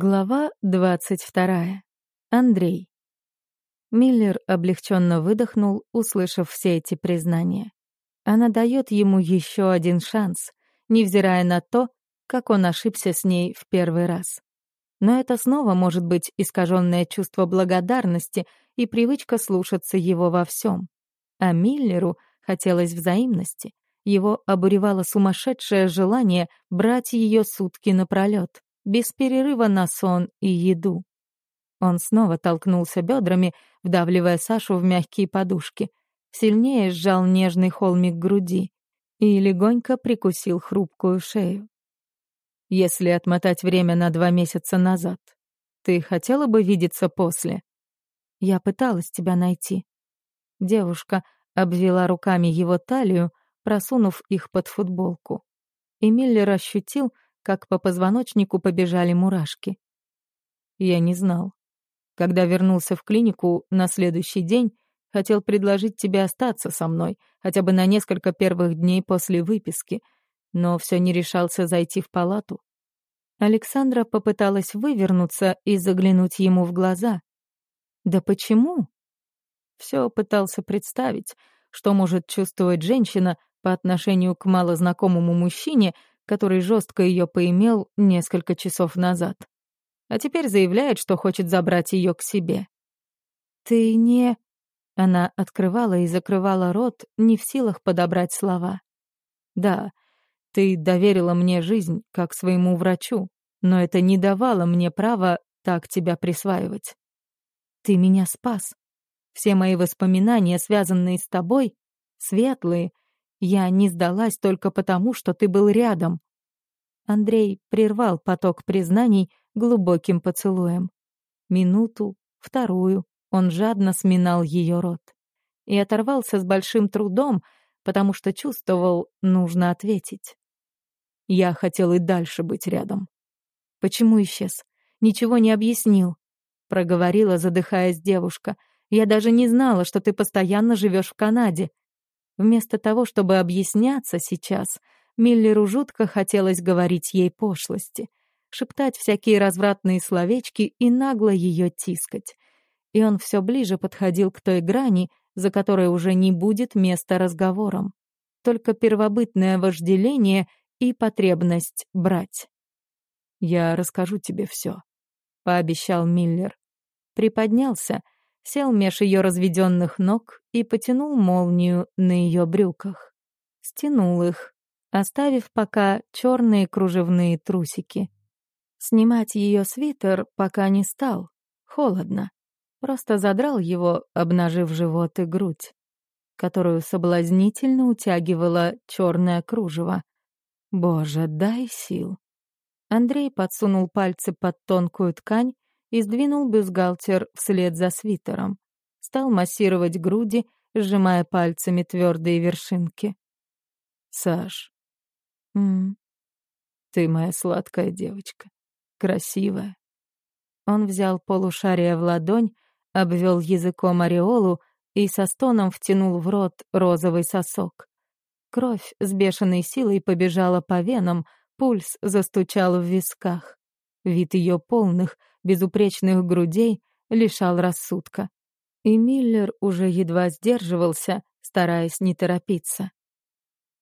Глава двадцать вторая. Андрей. Миллер облегченно выдохнул, услышав все эти признания. Она дает ему еще один шанс, невзирая на то, как он ошибся с ней в первый раз. Но это снова может быть искаженное чувство благодарности и привычка слушаться его во всем. А Миллеру хотелось взаимности. Его обуревало сумасшедшее желание брать ее сутки напролет без перерыва на сон и еду. Он снова толкнулся бедрами, вдавливая Сашу в мягкие подушки, сильнее сжал нежный холмик груди и легонько прикусил хрупкую шею. «Если отмотать время на два месяца назад, ты хотела бы видеться после?» «Я пыталась тебя найти». Девушка обвела руками его талию, просунув их под футболку. И Миллер ощутил, как по позвоночнику побежали мурашки. Я не знал. Когда вернулся в клинику на следующий день, хотел предложить тебе остаться со мной, хотя бы на несколько первых дней после выписки, но все не решался зайти в палату. Александра попыталась вывернуться и заглянуть ему в глаза. Да почему? Все пытался представить, что может чувствовать женщина по отношению к малознакомому мужчине, который жестко ее поимел несколько часов назад. А теперь заявляет, что хочет забрать ее к себе. «Ты не...» Она открывала и закрывала рот, не в силах подобрать слова. «Да, ты доверила мне жизнь, как своему врачу, но это не давало мне права так тебя присваивать. Ты меня спас. Все мои воспоминания, связанные с тобой, светлые, я не сдалась только потому, что ты был рядом. Андрей прервал поток признаний глубоким поцелуем. Минуту, вторую, он жадно сминал ее рот. И оторвался с большим трудом, потому что чувствовал, нужно ответить. Я хотел и дальше быть рядом. Почему исчез? Ничего не объяснил. Проговорила, задыхаясь девушка. Я даже не знала, что ты постоянно живешь в Канаде. Вместо того, чтобы объясняться сейчас, Миллеру жутко хотелось говорить ей пошлости, шептать всякие развратные словечки и нагло ее тискать. И он все ближе подходил к той грани, за которой уже не будет места разговорам. Только первобытное вожделение и потребность брать. «Я расскажу тебе все», — пообещал Миллер. Приподнялся — сел меж ее разведенных ног и потянул молнию на ее брюках. Стянул их, оставив пока черные кружевные трусики. Снимать ее свитер пока не стал. Холодно. Просто задрал его, обнажив живот и грудь, которую соблазнительно утягивала черное кружево. Боже, дай сил. Андрей подсунул пальцы под тонкую ткань и сдвинул бюстгальтер вслед за свитером. Стал массировать груди, сжимая пальцами твердые вершинки. «Саш, м -м, ты моя сладкая девочка, красивая». Он взял полушарие в ладонь, обвел языком ореолу и со стоном втянул в рот розовый сосок. Кровь с бешеной силой побежала по венам, пульс застучал в висках. Вид ее полных, безупречных грудей лишал рассудка. И Миллер уже едва сдерживался, стараясь не торопиться.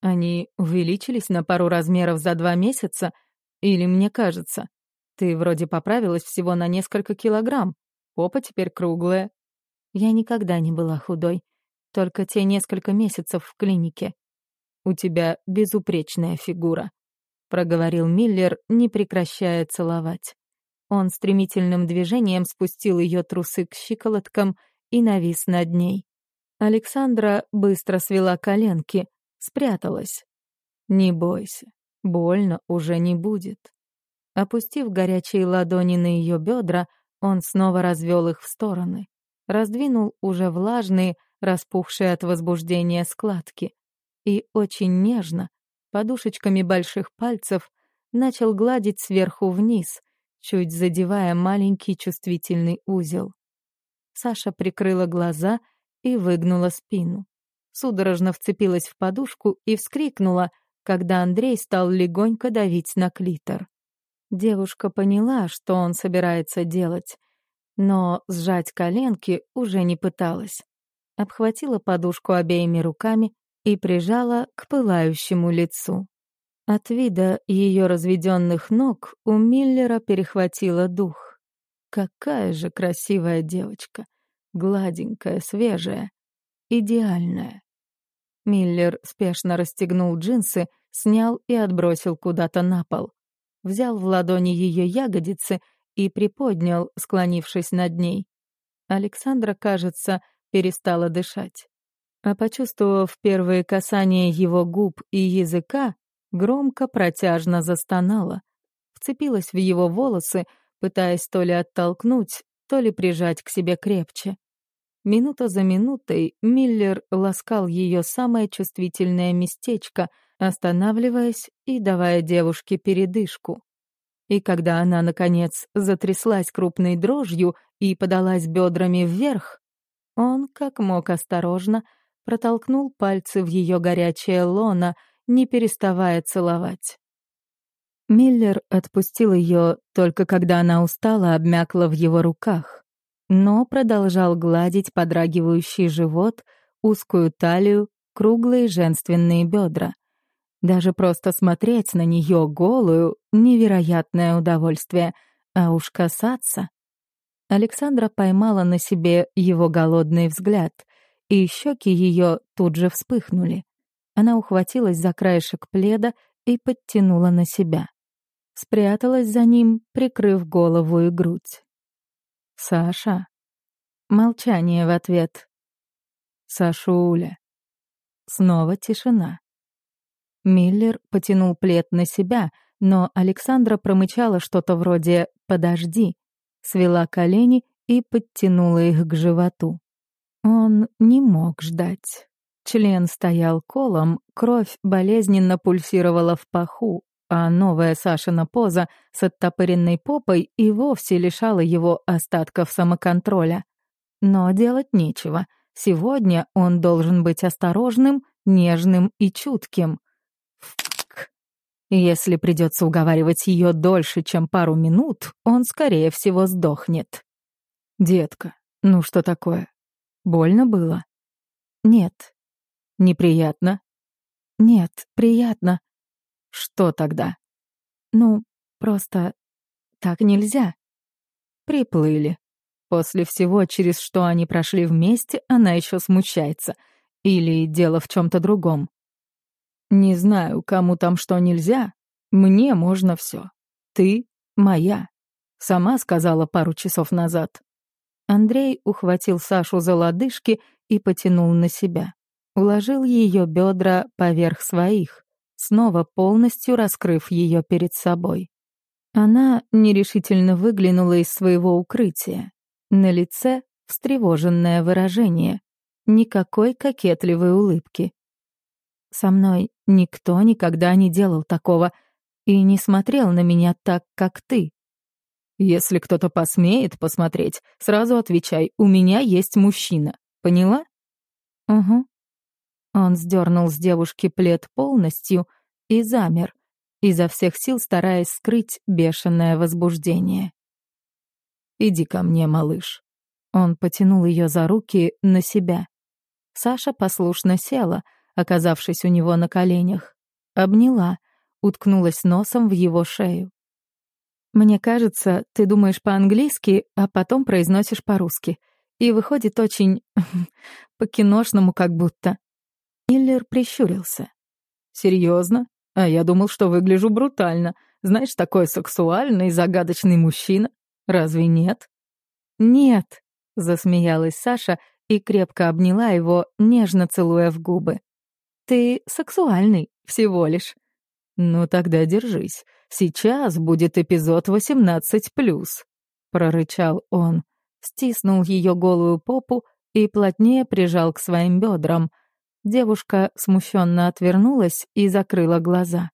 Они увеличились на пару размеров за два месяца? Или мне кажется? Ты вроде поправилась всего на несколько килограмм. Попа теперь круглая. Я никогда не была худой. Только те несколько месяцев в клинике. У тебя безупречная фигура проговорил Миллер, не прекращая целовать. Он стремительным движением спустил ее трусы к щиколоткам и навис над ней. Александра быстро свела коленки, спряталась. «Не бойся, больно уже не будет». Опустив горячие ладони на ее бедра, он снова развел их в стороны, раздвинул уже влажные, распухшие от возбуждения складки и очень нежно, подушечками больших пальцев начал гладить сверху вниз, чуть задевая маленький чувствительный узел. Саша прикрыла глаза и выгнула спину. Судорожно вцепилась в подушку и вскрикнула, когда Андрей стал легонько давить на клитор. Девушка поняла, что он собирается делать, но сжать коленки уже не пыталась. Обхватила подушку обеими руками и прижала к пылающему лицу. От вида ее разведенных ног у Миллера перехватило дух. Какая же красивая девочка. Гладенькая, свежая, идеальная. Миллер спешно расстегнул джинсы, снял и отбросил куда-то на пол. Взял в ладони ее ягодицы и приподнял, склонившись над ней. Александра, кажется, перестала дышать. А почувствовав первые касания его губ и языка, громко протяжно застонала. Вцепилась в его волосы, пытаясь то ли оттолкнуть, то ли прижать к себе крепче. Минута за минутой Миллер ласкал ее самое чувствительное местечко, останавливаясь и давая девушке передышку. И когда она, наконец, затряслась крупной дрожью и подалась бедрами вверх, он, как мог осторожно, протолкнул пальцы в ее горячее лоно, не переставая целовать. Миллер отпустил ее только когда она устала обмякла в его руках но продолжал гладить подрагивающий живот, узкую талию, круглые женственные бедра. Даже просто смотреть на нее голую — невероятное удовольствие, а уж касаться... Александра поймала на себе его голодный взгляд, и щеки ее тут же вспыхнули. Она ухватилась за краешек пледа и подтянула на себя. Спряталась за ним, прикрыв голову и грудь. «Саша». Молчание в ответ. «Сашуля». Снова тишина. Миллер потянул плед на себя, но Александра промычала что-то вроде «подожди», свела колени и подтянула их к животу. Он не мог ждать. Член стоял колом, кровь болезненно пульсировала в паху, а новая Сашина поза с оттопыренной попой и вовсе лишала его остатков самоконтроля. Но делать нечего. Сегодня он должен быть осторожным, нежным и чутким. Фк. Если придется уговаривать ее дольше, чем пару минут, он, скорее всего, сдохнет. «Детка, ну что такое? Больно было?» «Нет». «Неприятно?» «Нет, приятно. Что тогда? Ну, просто так нельзя. Приплыли. После всего, через что они прошли вместе, она еще смущается. Или дело в чем-то другом. Не знаю, кому там что нельзя. Мне можно все. Ты моя. Сама сказала пару часов назад. Андрей ухватил Сашу за лодыжки и потянул на себя. Уложил ее бедра поверх своих снова полностью раскрыв ее перед собой. Она нерешительно выглянула из своего укрытия. На лице встревоженное выражение. Никакой кокетливой улыбки. Со мной никто никогда не делал такого и не смотрел на меня так, как ты. Если кто-то посмеет посмотреть, сразу отвечай, у меня есть мужчина. Поняла? Угу. Он сдернул с девушки плед полностью и замер, изо всех сил стараясь скрыть бешеное возбуждение. «Иди ко мне, малыш». Он потянул ее за руки на себя. Саша послушно села, оказавшись у него на коленях. Обняла, уткнулась носом в его шею. «Мне кажется, ты думаешь по-английски, а потом произносишь по-русски. И выходит очень... по-киношному как будто». Миллер прищурился. «Серьезно? А я думал, что выгляжу брутально. Знаешь, такой сексуальный, загадочный мужчина. Разве нет?» «Нет», — засмеялась Саша и крепко обняла его, нежно целуя в губы. «Ты сексуальный, всего лишь». «Ну тогда держись. Сейчас будет эпизод 18+,» — прорычал он. Стиснул ее голую попу и плотнее прижал к своим бедрам, Девушка смущенно отвернулась и закрыла глаза.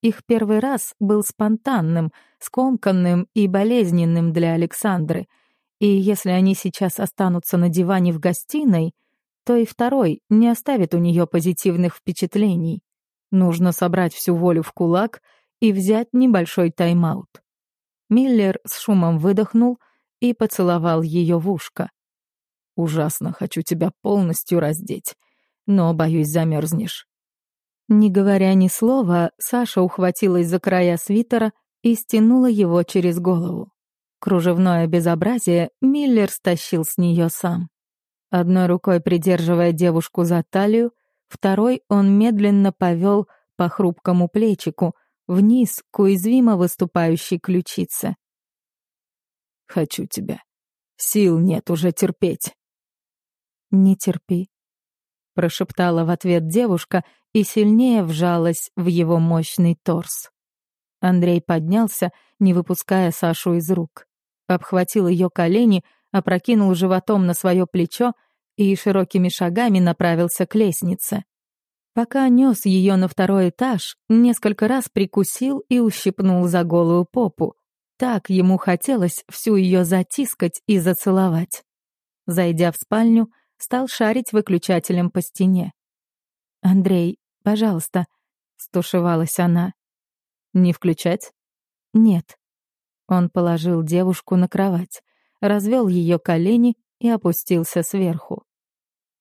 Их первый раз был спонтанным, скомканным и болезненным для Александры, и если они сейчас останутся на диване в гостиной, то и второй не оставит у нее позитивных впечатлений. Нужно собрать всю волю в кулак и взять небольшой тайм-аут. Миллер с шумом выдохнул и поцеловал ее в ушко. «Ужасно хочу тебя полностью раздеть, но, боюсь, замерзнешь». Не говоря ни слова, Саша ухватилась за края свитера и стянула его через голову. Кружевное безобразие Миллер стащил с нее сам. Одной рукой придерживая девушку за талию, второй он медленно повел по хрупкому плечику вниз к уязвимо выступающей ключице. «Хочу тебя. Сил нет уже терпеть». «Не терпи», — прошептала в ответ девушка и сильнее вжалась в его мощный торс. Андрей поднялся, не выпуская Сашу из рук. Обхватил ее колени, опрокинул животом на свое плечо и широкими шагами направился к лестнице. Пока нес ее на второй этаж, несколько раз прикусил и ущипнул за голую попу. Так ему хотелось всю ее затискать и зацеловать. Зайдя в спальню, стал шарить выключателем по стене. «Андрей, пожалуйста», — стушевалась она. «Не включать?» «Нет». Он положил девушку на кровать, развел ее колени и опустился сверху.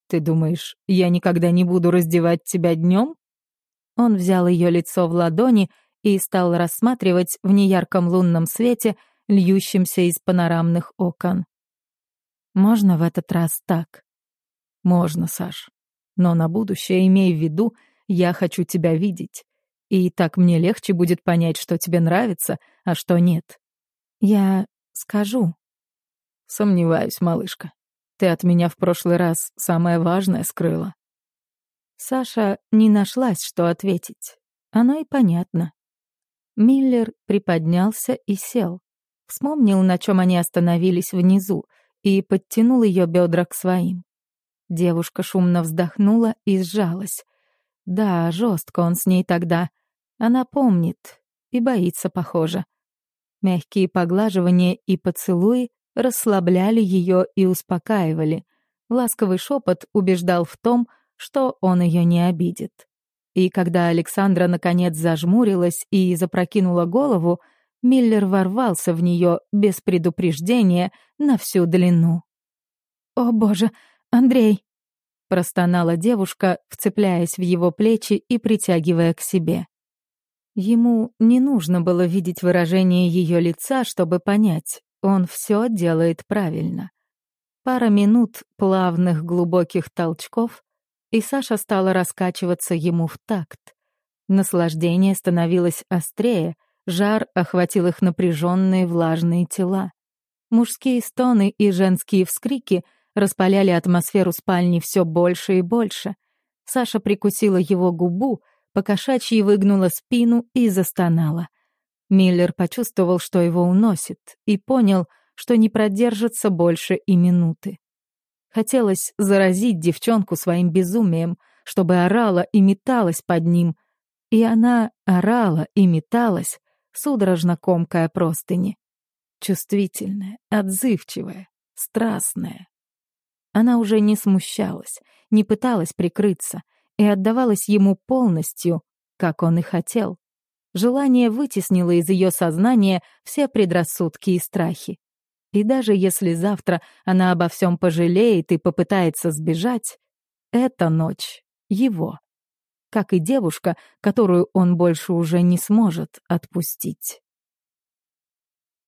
«Ты думаешь, я никогда не буду раздевать тебя днем?» Он взял ее лицо в ладони и стал рассматривать в неярком лунном свете, льющемся из панорамных окон. «Можно в этот раз так?» «Можно, Саш. Но на будущее имей в виду, я хочу тебя видеть. И так мне легче будет понять, что тебе нравится, а что нет. Я скажу. Сомневаюсь, малышка. Ты от меня в прошлый раз самое важное скрыла. Саша не нашлась, что ответить. Оно и понятно. Миллер приподнялся и сел. Вспомнил, на чем они остановились внизу, и подтянул ее бедра к своим. Девушка шумно вздохнула и сжалась. Да, жестко он с ней тогда. Она помнит и боится, похоже. Мягкие поглаживания и поцелуи расслабляли ее и успокаивали. Ласковый шепот убеждал в том, что он ее не обидит. И когда Александра наконец зажмурилась и запрокинула голову, Миллер ворвался в нее без предупреждения на всю длину. «О боже, Андрей!» — простонала девушка, вцепляясь в его плечи и притягивая к себе. Ему не нужно было видеть выражение ее лица, чтобы понять, он все делает правильно. Пара минут плавных глубоких толчков, и Саша стала раскачиваться ему в такт. Наслаждение становилось острее, жар охватил их напряженные влажные тела. Мужские стоны и женские вскрики распаляли атмосферу спальни все больше и больше. Саша прикусила его губу, покошачьи выгнула спину и застонала. Миллер почувствовал, что его уносит, и понял, что не продержится больше и минуты. Хотелось заразить девчонку своим безумием, чтобы орала и металась под ним. И она орала и металась, судорожно комкая простыни. Чувствительная, отзывчивая, страстная. Она уже не смущалась, не пыталась прикрыться, и отдавалась ему полностью, как он и хотел. Желание вытеснило из ее сознания все предрассудки и страхи. И даже если завтра она обо всем пожалеет и попытается сбежать, эта ночь его. Как и девушка, которую он больше уже не сможет отпустить.